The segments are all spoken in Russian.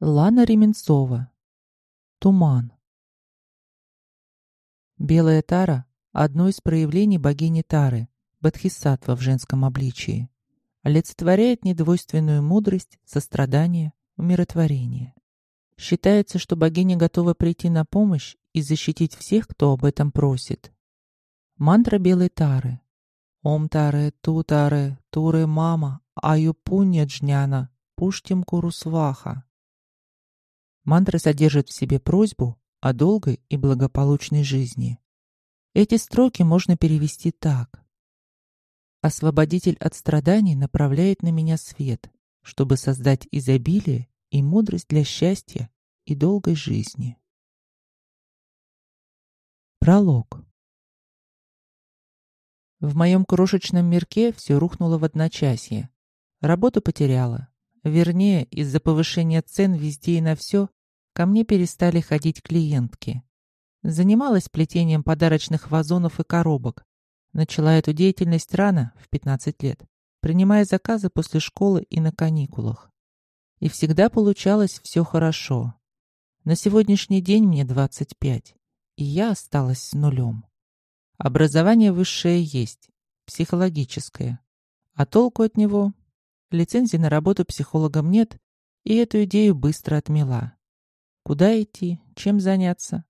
Лана Ременцова. Туман. Белая тара – одно из проявлений богини Тары, бодхисаттва в женском обличии, олицетворяет недвойственную мудрость, сострадание, умиротворение. Считается, что богиня готова прийти на помощь и защитить всех, кто об этом просит. Мантра белой тары. Ом таре, ту таре, туре мама, аю пунья джняна, пуштим курусваха. Мантра содержит в себе просьбу о долгой и благополучной жизни. Эти строки можно перевести так. Освободитель от страданий направляет на меня свет, чтобы создать изобилие и мудрость для счастья и долгой жизни. Пролог. В моем крошечном мирке все рухнуло в одночасье. Работу потеряла. Вернее, из-за повышения цен везде и на все ко мне перестали ходить клиентки. Занималась плетением подарочных вазонов и коробок. Начала эту деятельность рано, в 15 лет, принимая заказы после школы и на каникулах. И всегда получалось все хорошо. На сегодняшний день мне 25, и я осталась с нулем. Образование высшее есть, психологическое. А толку от него? Лицензии на работу психологом нет, и эту идею быстро отмела. Куда идти? Чем заняться?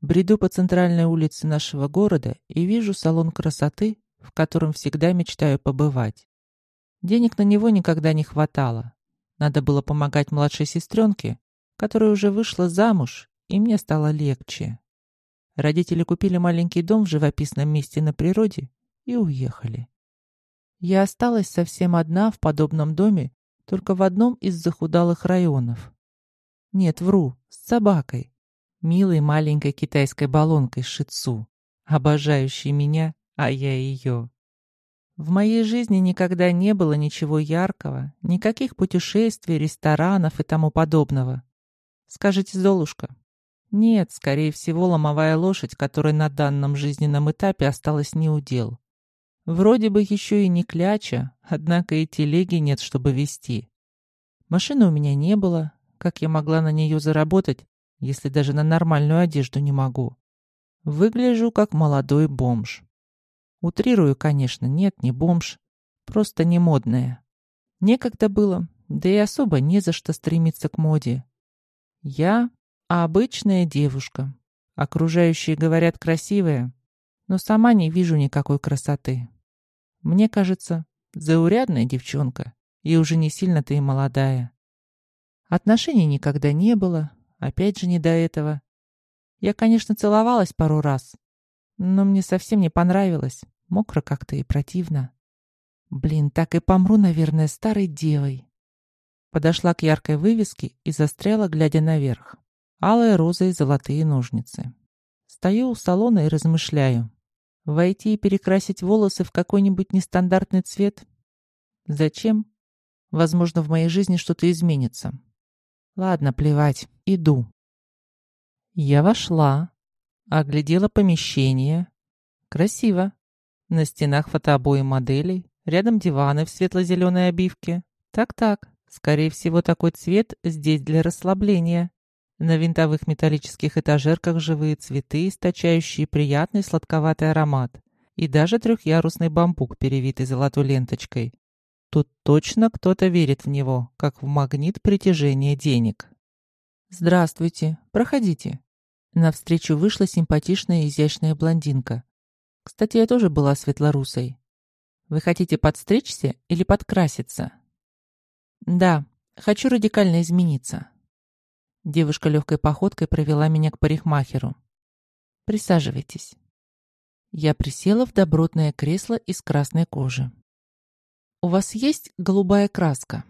Бреду по центральной улице нашего города и вижу салон красоты, в котором всегда мечтаю побывать. Денег на него никогда не хватало. Надо было помогать младшей сестренке, которая уже вышла замуж, и мне стало легче. Родители купили маленький дом в живописном месте на природе и уехали. Я осталась совсем одна в подобном доме, только в одном из захудалых районов. Нет, вру, с собакой. Милой маленькой китайской баллонкой шицу, обожающей меня, а я ее. В моей жизни никогда не было ничего яркого, никаких путешествий, ресторанов и тому подобного. Скажите, Золушка? Нет, скорее всего, ломовая лошадь, которая на данном жизненном этапе осталась не удел. Вроде бы еще и не кляча, однако и телеги нет, чтобы вести. Машины у меня не было, как я могла на нее заработать, если даже на нормальную одежду не могу? Выгляжу как молодой бомж. Утрирую, конечно, нет, не бомж. Просто не модная. Некогда было, да и особо не за что стремиться к моде. Я обычная девушка. Окружающие говорят красивая, но сама не вижу никакой красоты. Мне кажется, заурядная девчонка, и уже не сильно-то и молодая. Отношений никогда не было, опять же не до этого. Я, конечно, целовалась пару раз, но мне совсем не понравилось. Мокро как-то и противно. Блин, так и помру, наверное, старой девой. Подошла к яркой вывеске и застряла, глядя наверх. Алая роза и золотые ножницы. Стою у салона и размышляю. Войти и перекрасить волосы в какой-нибудь нестандартный цвет? Зачем? Возможно, в моей жизни что-то изменится. Ладно, плевать, иду. Я вошла, оглядела помещение. Красиво. На стенах фотообои моделей, рядом диваны в светло-зеленой обивке. Так-так, скорее всего, такой цвет здесь для расслабления. На винтовых металлических этажерках живые цветы, источающие приятный сладковатый аромат. И даже трехъярусный бамбук, перевитый золотой ленточкой. Тут точно кто-то верит в него, как в магнит притяжения денег. «Здравствуйте, проходите». Навстречу вышла симпатичная изящная блондинка. Кстати, я тоже была светлорусой. «Вы хотите подстричься или подкраситься?» «Да, хочу радикально измениться». Девушка легкой походкой провела меня к парикмахеру. «Присаживайтесь». Я присела в добротное кресло из красной кожи. «У вас есть голубая краска?»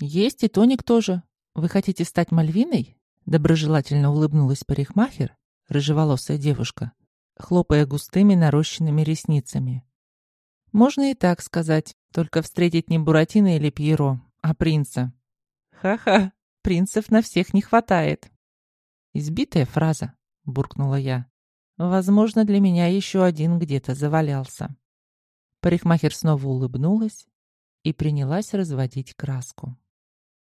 «Есть и тоник тоже. Вы хотите стать Мальвиной?» Доброжелательно улыбнулась парикмахер, рыжеволосая девушка, хлопая густыми нарощенными ресницами. «Можно и так сказать, только встретить не Буратино или Пьеро, а принца». «Ха-ха, принцев на всех не хватает». «Избитая фраза», — буркнула я. «Возможно, для меня еще один где-то завалялся». Парикмахер снова улыбнулась и принялась разводить краску.